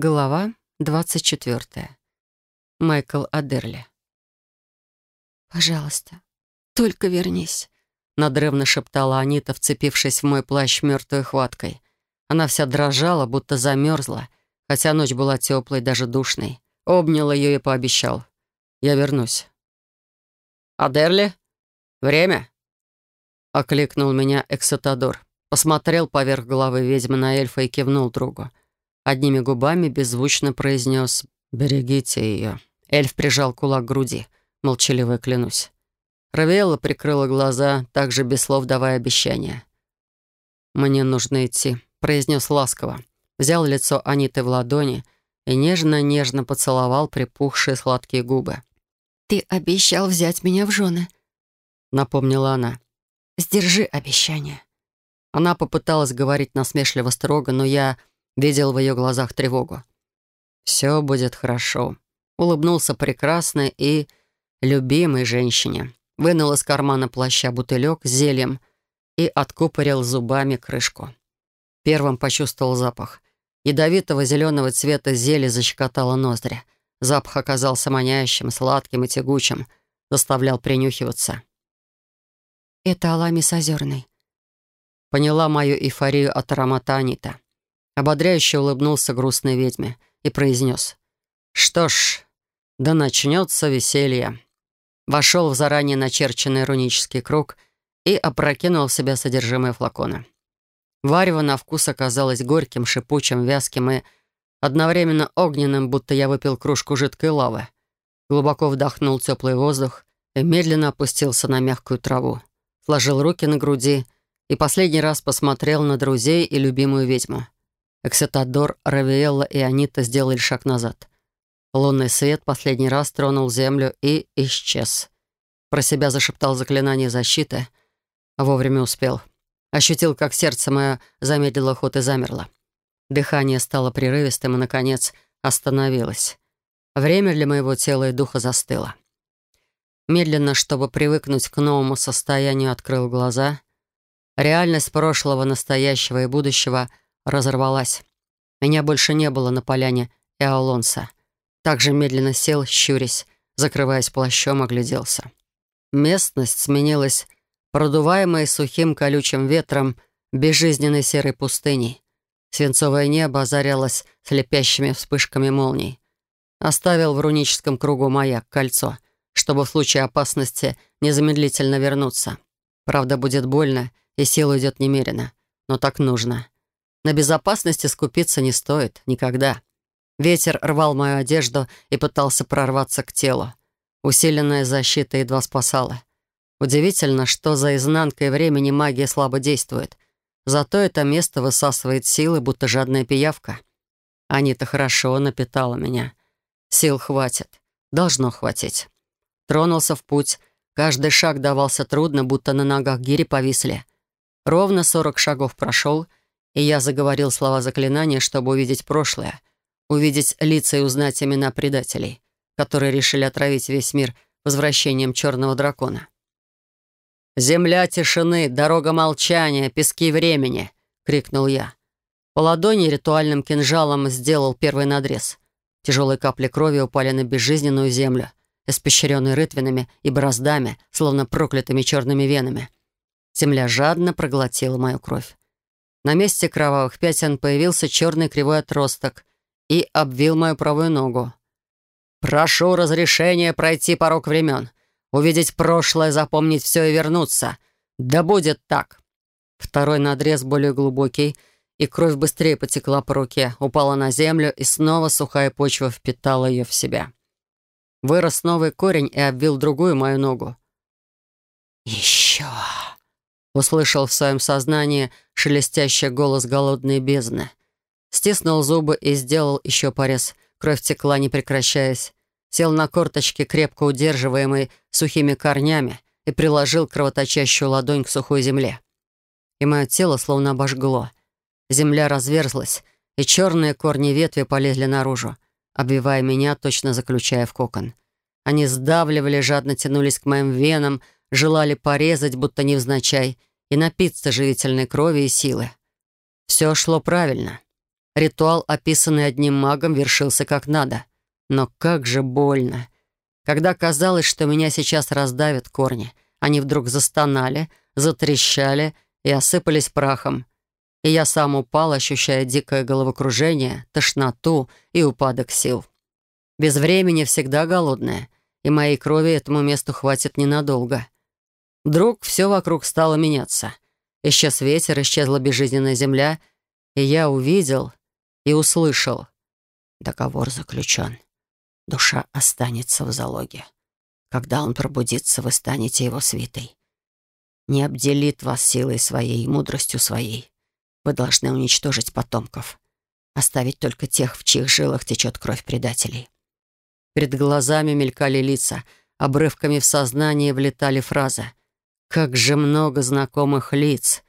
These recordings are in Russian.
Глава 24. Майкл Адерли. «Пожалуйста, только вернись», — надрывно шептала Анита, вцепившись в мой плащ мертвой хваткой. Она вся дрожала, будто замерзла, хотя ночь была теплой, даже душной. Обнял ее и пообещал. «Я вернусь». «Адерли? Время?» — окликнул меня Эксатадор. Посмотрел поверх головы ведьмы на эльфа и кивнул другу. Одними губами беззвучно произнес «Берегите ее». Эльф прижал кулак к груди. Молчаливо клянусь. Равиэлла прикрыла глаза, также без слов давая обещание. «Мне нужно идти», — произнес ласково. Взял лицо Аниты в ладони и нежно-нежно поцеловал припухшие сладкие губы. «Ты обещал взять меня в жены», — напомнила она. «Сдержи обещание». Она попыталась говорить насмешливо строго, но я видел в ее глазах тревогу. «Все будет хорошо», — улыбнулся прекрасной и любимой женщине. Вынул из кармана плаща бутылек с зельем и откупорил зубами крышку. Первым почувствовал запах. Ядовитого зеленого цвета зелья защекотало ноздри. Запах оказался манящим, сладким и тягучим, заставлял принюхиваться. «Это Аламис озерный», — поняла мою эйфорию от аромата Анита. Ободряюще улыбнулся грустной ведьме и произнес. «Что ж, да начнется веселье». Вошел в заранее начерченный рунический круг и опрокинул в себя содержимое флакона. Варево на вкус оказалось горьким, шипучим, вязким и одновременно огненным, будто я выпил кружку жидкой лавы. Глубоко вдохнул теплый воздух и медленно опустился на мягкую траву. Сложил руки на груди и последний раз посмотрел на друзей и любимую ведьму. Эксетадор, Равиэлла и Анита сделали шаг назад. Лунный свет последний раз тронул землю и исчез. Про себя зашептал заклинание защиты. Вовремя успел. Ощутил, как сердце мое замедлило ход и замерло. Дыхание стало прерывистым и, наконец, остановилось. Время для моего тела и духа застыло. Медленно, чтобы привыкнуть к новому состоянию, открыл глаза. Реальность прошлого, настоящего и будущего — разорвалась. Меня больше не было на поляне Эолонса. Также медленно сел, щурясь, закрываясь плащом, огляделся. Местность сменилась продуваемой сухим колючим ветром безжизненной серой пустыней. Свинцовое небо озарялось слепящими вспышками молний. Оставил в руническом кругу маяк, кольцо, чтобы в случае опасности незамедлительно вернуться. Правда, будет больно, и сил уйдет немерено, но так нужно. На безопасности скупиться не стоит. Никогда. Ветер рвал мою одежду и пытался прорваться к телу. Усиленная защита едва спасала. Удивительно, что за изнанкой времени магия слабо действует. Зато это место высасывает силы, будто жадная пиявка. Анита хорошо напитала меня. Сил хватит. Должно хватить. Тронулся в путь. Каждый шаг давался трудно, будто на ногах гири повисли. Ровно сорок шагов прошел — и я заговорил слова заклинания, чтобы увидеть прошлое, увидеть лица и узнать имена предателей, которые решили отравить весь мир возвращением черного дракона. «Земля тишины, дорога молчания, пески времени!» — крикнул я. По ладони ритуальным кинжалом сделал первый надрез. Тяжелые капли крови упали на безжизненную землю, испещренную рытвинами и бороздами, словно проклятыми черными венами. Земля жадно проглотила мою кровь. На месте кровавых пятен появился черный кривой отросток и обвил мою правую ногу. «Прошу разрешения пройти порог времен, увидеть прошлое, запомнить все и вернуться. Да будет так!» Второй надрез более глубокий, и кровь быстрее потекла по руке, упала на землю, и снова сухая почва впитала ее в себя. Вырос новый корень и обвил другую мою ногу. «Еще!» Услышал в своем сознании шелестящий голос голодной бездны. Стиснул зубы и сделал еще порез. Кровь текла, не прекращаясь. Сел на корточки, крепко удерживаемый сухими корнями, и приложил кровоточащую ладонь к сухой земле. И мое тело словно обожгло. Земля разверзлась, и черные корни ветви полезли наружу, обвивая меня, точно заключая в кокон. Они сдавливали, жадно тянулись к моим венам, желали порезать, будто невзначай, и напиться живительной крови и силы. Все шло правильно. Ритуал, описанный одним магом, вершился как надо. Но как же больно. Когда казалось, что меня сейчас раздавят корни, они вдруг застонали, затрещали и осыпались прахом. И я сам упал, ощущая дикое головокружение, тошноту и упадок сил. Без времени всегда голодная, и моей крови этому месту хватит ненадолго. Вдруг все вокруг стало меняться. Исчез ветер, исчезла безжизненная земля, и я увидел и услышал. Договор заключен. Душа останется в залоге. Когда он пробудится, вы станете его свитой. Не обделит вас силой своей и мудростью своей. Вы должны уничтожить потомков. Оставить только тех, в чьих жилах течет кровь предателей. Перед глазами мелькали лица, обрывками в сознание влетали фразы. «Как же много знакомых лиц!»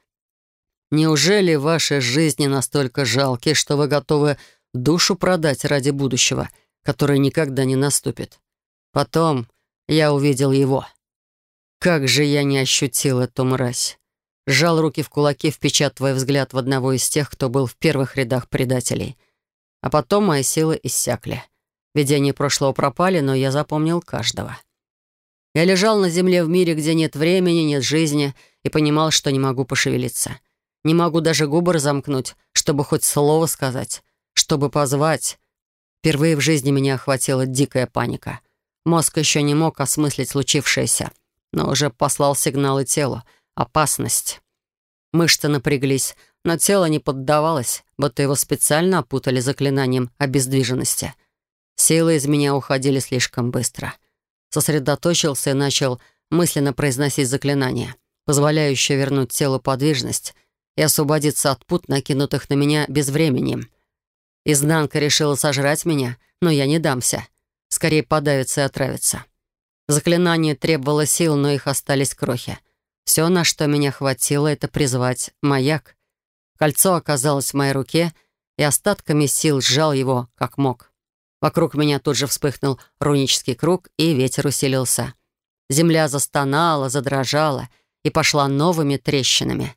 Неужели ваши жизни настолько жалки, что вы готовы душу продать ради будущего, которое никогда не наступит? Потом я увидел его. Как же я не ощутил эту мразь. Сжал руки в кулаки, впечатывая взгляд в одного из тех, кто был в первых рядах предателей. А потом мои силы иссякли. Видения прошлого пропали, но я запомнил каждого. Я лежал на земле в мире, где нет времени, нет жизни, и понимал, что не могу пошевелиться. Не могу даже губы разомкнуть, чтобы хоть слово сказать, чтобы позвать. Впервые в жизни меня охватила дикая паника. Мозг еще не мог осмыслить случившееся, но уже послал сигналы телу. Опасность. Мышцы напряглись, но тело не поддавалось, будто его специально опутали заклинанием обездвиженности. Силы из меня уходили слишком быстро. Сосредоточился и начал мысленно произносить заклинание, позволяющее вернуть телу подвижность — и освободиться от пут, накинутых на меня безвременем. Изнанка решила сожрать меня, но я не дамся. Скорее подавиться и отравиться. Заклинание требовало сил, но их остались крохи. Все, на что меня хватило, это призвать маяк. Кольцо оказалось в моей руке, и остатками сил сжал его, как мог. Вокруг меня тут же вспыхнул рунический круг, и ветер усилился. Земля застонала, задрожала и пошла новыми трещинами.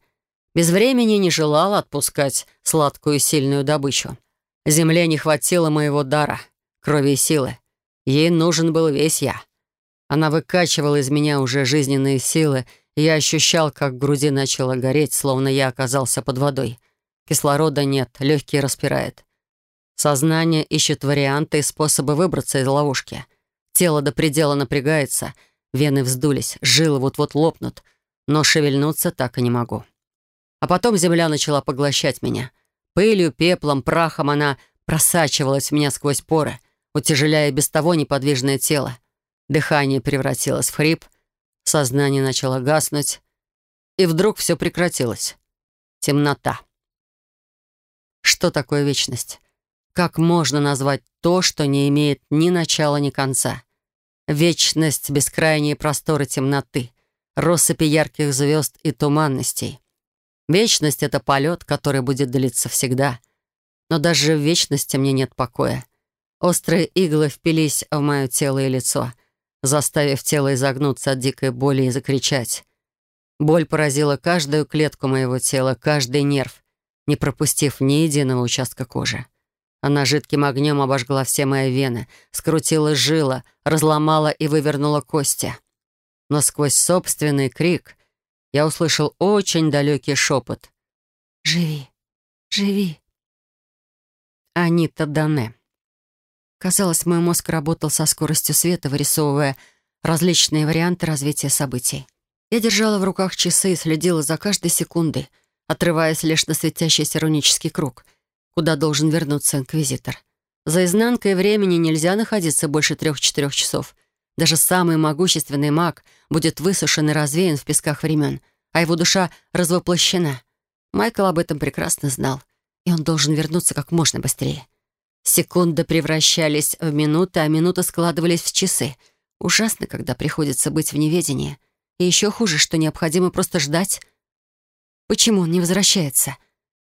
Без времени не желала отпускать сладкую и сильную добычу. Земле не хватило моего дара, крови и силы. Ей нужен был весь я. Она выкачивала из меня уже жизненные силы, и я ощущал, как в груди начало гореть, словно я оказался под водой. Кислорода нет, легкие распирает. Сознание ищет варианты и способы выбраться из ловушки. Тело до предела напрягается, вены вздулись, жилы вот-вот лопнут, но шевельнуться так и не могу. А потом земля начала поглощать меня. Пылью, пеплом, прахом она просачивалась в меня сквозь поры, утяжеляя без того неподвижное тело. Дыхание превратилось в хрип, сознание начало гаснуть, и вдруг все прекратилось. Темнота. Что такое вечность? Как можно назвать то, что не имеет ни начала, ни конца? Вечность — бескрайние просторы темноты, россыпи ярких звезд и туманностей. Вечность — это полет, который будет длиться всегда. Но даже в вечности мне нет покоя. Острые иглы впились в мое тело и лицо, заставив тело изогнуться от дикой боли и закричать. Боль поразила каждую клетку моего тела, каждый нерв, не пропустив ни единого участка кожи. Она жидким огнем обожгла все мои вены, скрутила жила, разломала и вывернула кости. Но сквозь собственный крик я услышал очень далекий шепот. «Живи, живи». Анита Дане. Казалось, мой мозг работал со скоростью света, вырисовывая различные варианты развития событий. Я держала в руках часы и следила за каждой секундой, отрываясь лишь на светящийся рунический круг, куда должен вернуться инквизитор. За изнанкой времени нельзя находиться больше трех-четырех часов. Даже самый могущественный маг будет высушен и развеян в песках времен, а его душа развоплощена. Майкл об этом прекрасно знал, и он должен вернуться как можно быстрее. Секунды превращались в минуты, а минуты складывались в часы. Ужасно, когда приходится быть в неведении. И еще хуже, что необходимо просто ждать. Почему он не возвращается?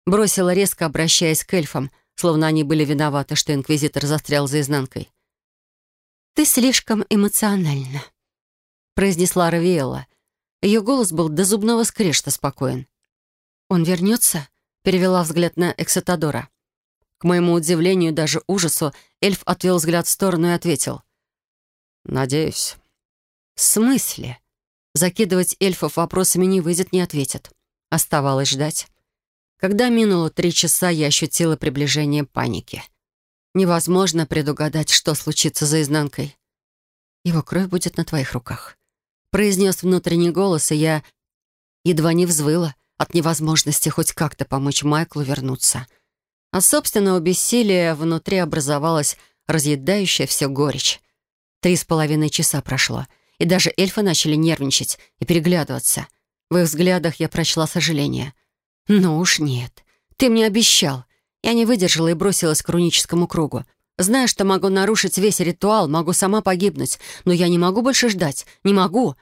Бросила резко, обращаясь к эльфам, словно они были виноваты, что инквизитор застрял за изнанкой. «Ты слишком эмоциональна», — произнесла Равиэла. Ее голос был до зубного скрежета спокоен. «Он вернется?» — перевела взгляд на Эксатадора. К моему удивлению, даже ужасу, эльф отвел взгляд в сторону и ответил. «Надеюсь». «В смысле?» Закидывать эльфов вопросами не выйдет, не ответит. Оставалось ждать. Когда минуло три часа, я ощутила приближение паники. Невозможно предугадать, что случится за изнанкой. «Его кровь будет на твоих руках», — произнес внутренний голос, и я едва не взвыла от невозможности хоть как-то помочь Майклу вернуться. От собственного бессилия внутри образовалась разъедающая все горечь. Три с половиной часа прошло — и даже эльфы начали нервничать и переглядываться. В их взглядах я прочла сожаление. «Ну уж нет. Ты мне обещал». Я не выдержала и бросилась к руническому кругу. Зная, что могу нарушить весь ритуал, могу сама погибнуть, но я не могу больше ждать. Не могу.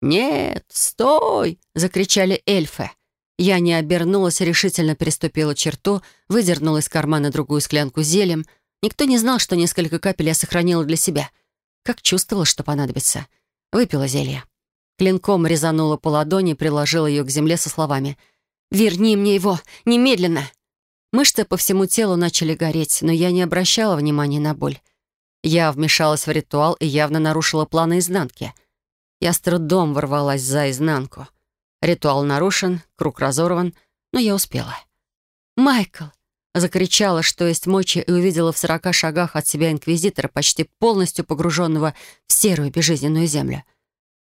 «Нет, стой!» — закричали эльфы. Я не обернулась, решительно переступила черту, выдернула из кармана другую склянку зелем. Никто не знал, что несколько капель я сохранила для себя — как чувствовала, что понадобится. Выпила зелье. Клинком резанула по ладони и приложила ее к земле со словами «Верни мне его! Немедленно!» Мышцы по всему телу начали гореть, но я не обращала внимания на боль. Я вмешалась в ритуал и явно нарушила планы изнанки. Я с трудом ворвалась за изнанку. Ритуал нарушен, круг разорван, но я успела. «Майкл!» Закричала, что есть мочи, и увидела в сорока шагах от себя инквизитора, почти полностью погруженного в серую безжизненную землю.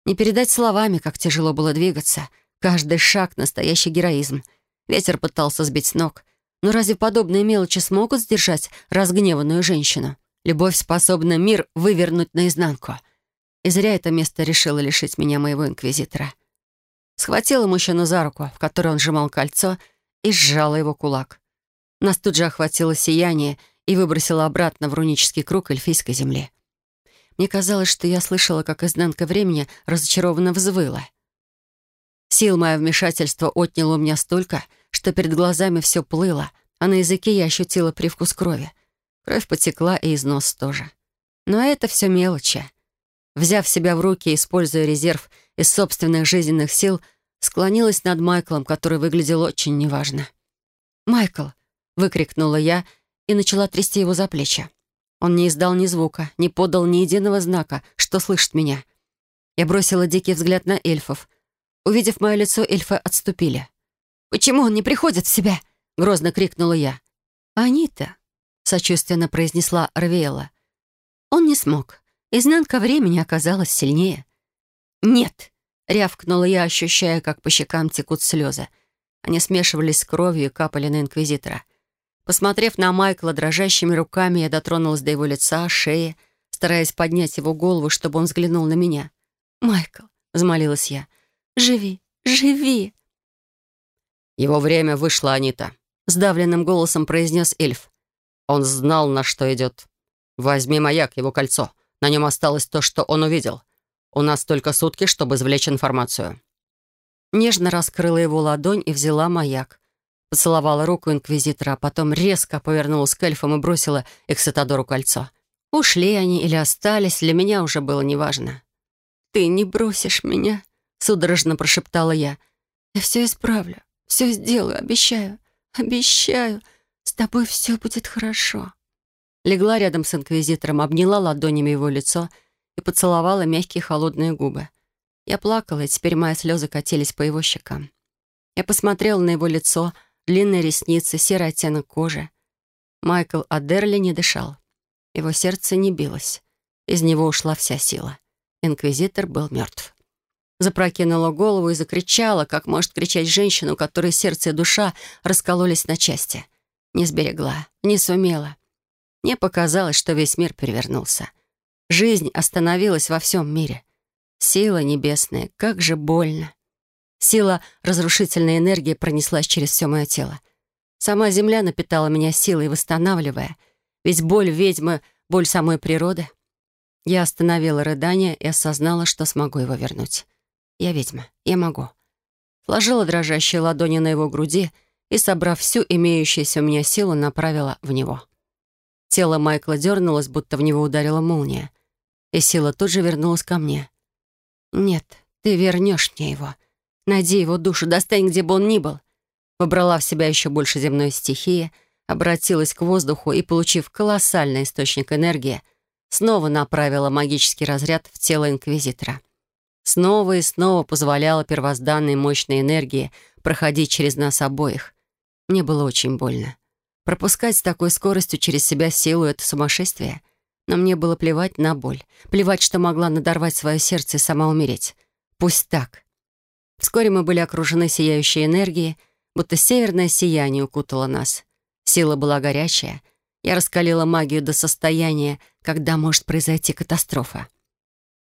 Не передать словами, как тяжело было двигаться. Каждый шаг — настоящий героизм. Ветер пытался сбить с ног. Но разве подобные мелочи смогут сдержать разгневанную женщину? Любовь способна мир вывернуть наизнанку. И зря это место решило лишить меня моего инквизитора. Схватила мужчину за руку, в которой он сжимал кольцо, и сжала его кулак. Нас тут же охватило сияние и выбросило обратно в рунический круг эльфийской земли. Мне казалось, что я слышала, как изнанка времени разочарованно взвыла. Сил мое вмешательство отняло у меня столько, что перед глазами все плыло, а на языке я ощутила привкус крови. Кровь потекла, и из носа тоже. Но это все мелочи. Взяв себя в руки, используя резерв из собственных жизненных сил, склонилась над Майклом, который выглядел очень неважно. «Майкл, выкрикнула я и начала трясти его за плечи. Он не издал ни звука, не подал ни единого знака, что слышит меня. Я бросила дикий взгляд на эльфов. Увидев мое лицо, эльфы отступили. «Почему он не приходит в себя?» — грозно крикнула я. «Они-то», — сочувственно произнесла Равиэла. «Он не смог. Изнанка времени оказалась сильнее». «Нет», — рявкнула я, ощущая, как по щекам текут слезы. Они смешивались с кровью и капали на Инквизитора. Посмотрев на Майкла дрожащими руками, я дотронулась до его лица, шеи, стараясь поднять его голову, чтобы он взглянул на меня. «Майкл», — взмолилась я, — «живи, живи». «Его время вышло, Анита», — сдавленным голосом произнес эльф. «Он знал, на что идет. Возьми маяк, его кольцо. На нем осталось то, что он увидел. У нас только сутки, чтобы извлечь информацию». Нежно раскрыла его ладонь и взяла маяк. Поцеловала руку инквизитора, а потом резко повернулась к эльфам и бросила Эксетадору кольцо. Ушли они или остались, для меня уже было неважно. «Ты не бросишь меня», — судорожно прошептала я. «Я все исправлю, все сделаю, обещаю, обещаю. С тобой все будет хорошо». Легла рядом с инквизитором, обняла ладонями его лицо и поцеловала мягкие холодные губы. Я плакала, и теперь мои слезы катились по его щекам. Я посмотрела на его лицо — длинные ресницы, серый оттенок кожи. Майкл Адерли не дышал. Его сердце не билось. Из него ушла вся сила. Инквизитор был мертв. Запрокинула голову и закричала, как может кричать женщина, у которой сердце и душа раскололись на части. Не сберегла, не сумела. Мне показалось, что весь мир перевернулся. Жизнь остановилась во всем мире. Сила небесная, как же больно. Сила разрушительной энергии пронеслась через все мое тело. Сама земля напитала меня силой, восстанавливая. Ведь боль ведьмы — боль самой природы. Я остановила рыдание и осознала, что смогу его вернуть. Я ведьма, я могу. Сложила дрожащие ладони на его груди и, собрав всю имеющуюся у меня силу, направила в него. Тело Майкла дернулось, будто в него ударила молния. И сила тут же вернулась ко мне. «Нет, ты вернешь мне его», Найди его душу, достань, где бы он ни был. Выбрала в себя еще больше земной стихии, обратилась к воздуху и, получив колоссальный источник энергии, снова направила магический разряд в тело Инквизитора. Снова и снова позволяла первозданной мощной энергии проходить через нас обоих. Мне было очень больно. Пропускать с такой скоростью через себя силу — это сумасшествие. Но мне было плевать на боль. Плевать, что могла надорвать свое сердце и сама умереть. Пусть так. Вскоре мы были окружены сияющей энергией, будто северное сияние укутало нас. Сила была горячая. Я раскалила магию до состояния, когда может произойти катастрофа.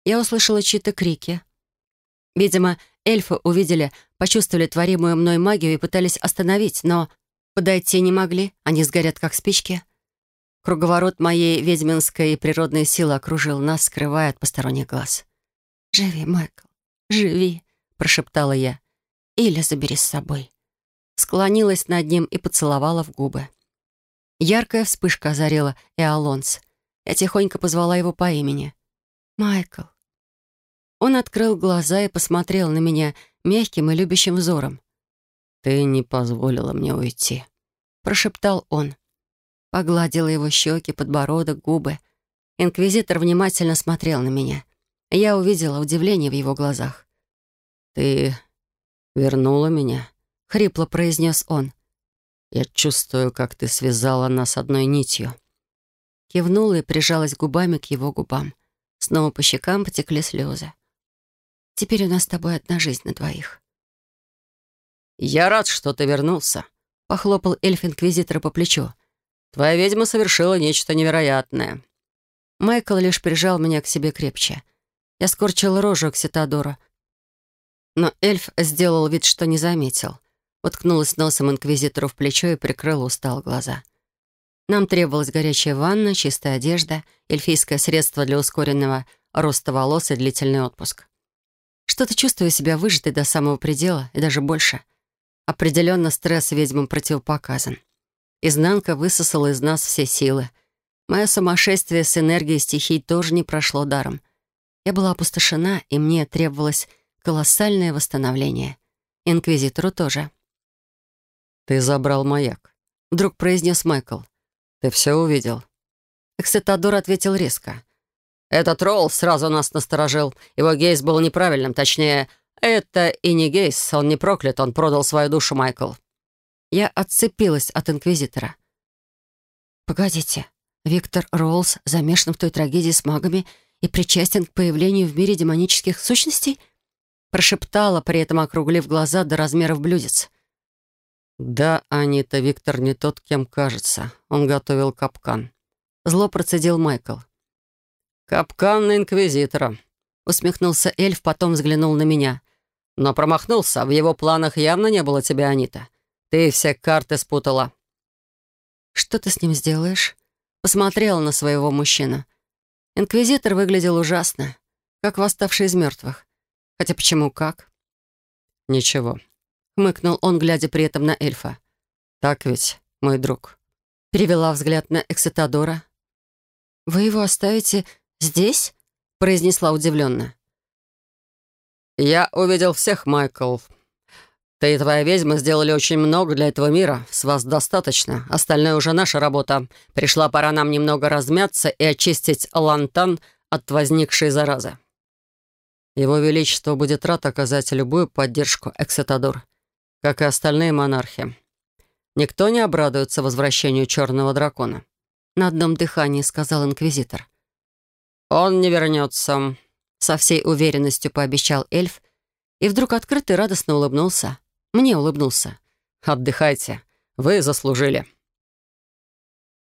Я услышала чьи-то крики. Видимо, эльфы увидели, почувствовали творимую мной магию и пытались остановить, но подойти не могли, они сгорят, как спички. Круговорот моей ведьминской и природной силы окружил нас, скрывая от посторонних глаз. «Живи, Майкл, живи!» — прошептала я. «Или забери с собой». Склонилась над ним и поцеловала в губы. Яркая вспышка озарила Эолонс. Я тихонько позвала его по имени. «Майкл». Он открыл глаза и посмотрел на меня мягким и любящим взором. «Ты не позволила мне уйти», — прошептал он. Погладила его щеки, подбородок, губы. Инквизитор внимательно смотрел на меня. Я увидела удивление в его глазах. «Ты вернула меня?» — хрипло произнес он. «Я чувствую, как ты связала нас одной нитью». Кивнула и прижалась губами к его губам. Снова по щекам потекли слезы. «Теперь у нас с тобой одна жизнь на двоих». «Я рад, что ты вернулся», — похлопал эльф-инквизитора по плечу. «Твоя ведьма совершила нечто невероятное». Майкл лишь прижал меня к себе крепче. Я скорчила рожу к Ситадору, но эльф сделал вид, что не заметил. Уткнулась носом инквизитору в плечо и прикрыла устал глаза. Нам требовалась горячая ванна, чистая одежда, эльфийское средство для ускоренного роста волос и длительный отпуск. Что-то чувствую себя выжатой до самого предела и даже больше. Определенно стресс ведьмам противопоказан. Изнанка высосала из нас все силы. Мое сумасшествие с энергией стихий тоже не прошло даром. Я была опустошена, и мне требовалось колоссальное восстановление. Инквизитору тоже. «Ты забрал маяк», — вдруг произнес Майкл. «Ты все увидел?» Эксетадор ответил резко. «Этот Ролл сразу нас насторожил. Его гейс был неправильным. Точнее, это и не гейс. Он не проклят. Он продал свою душу, Майкл». Я отцепилась от Инквизитора. «Погодите, Виктор Роллс замешан в той трагедии с магами и причастен к появлению в мире демонических сущностей?» Прошептала, при этом округлив глаза до размеров блюдец. «Да, Анита, Виктор не тот, кем кажется. Он готовил капкан». Зло процедил Майкл. «Капкан Инквизитора», — усмехнулся эльф, потом взглянул на меня. «Но промахнулся. В его планах явно не было тебя, Анита. Ты все карты спутала». «Что ты с ним сделаешь?» Посмотрела на своего мужчину. Инквизитор выглядел ужасно, как восставший из мертвых. Хотя почему как? «Ничего», — хмыкнул он, глядя при этом на эльфа. «Так ведь, мой друг». Перевела взгляд на Эксетадора. «Вы его оставите здесь?» — произнесла удивленно. «Я увидел всех, Майкл. Ты и твоя ведьма сделали очень много для этого мира. С вас достаточно. Остальное уже наша работа. Пришла пора нам немного размяться и очистить лантан от возникшей заразы». Его Величество будет рад оказать любую поддержку, Эксетадор, как и остальные монархи. Никто не обрадуется возвращению черного дракона. На одном дыхании сказал инквизитор. «Он не вернется», — со всей уверенностью пообещал эльф, и вдруг открыто и радостно улыбнулся. Мне улыбнулся. «Отдыхайте. Вы заслужили».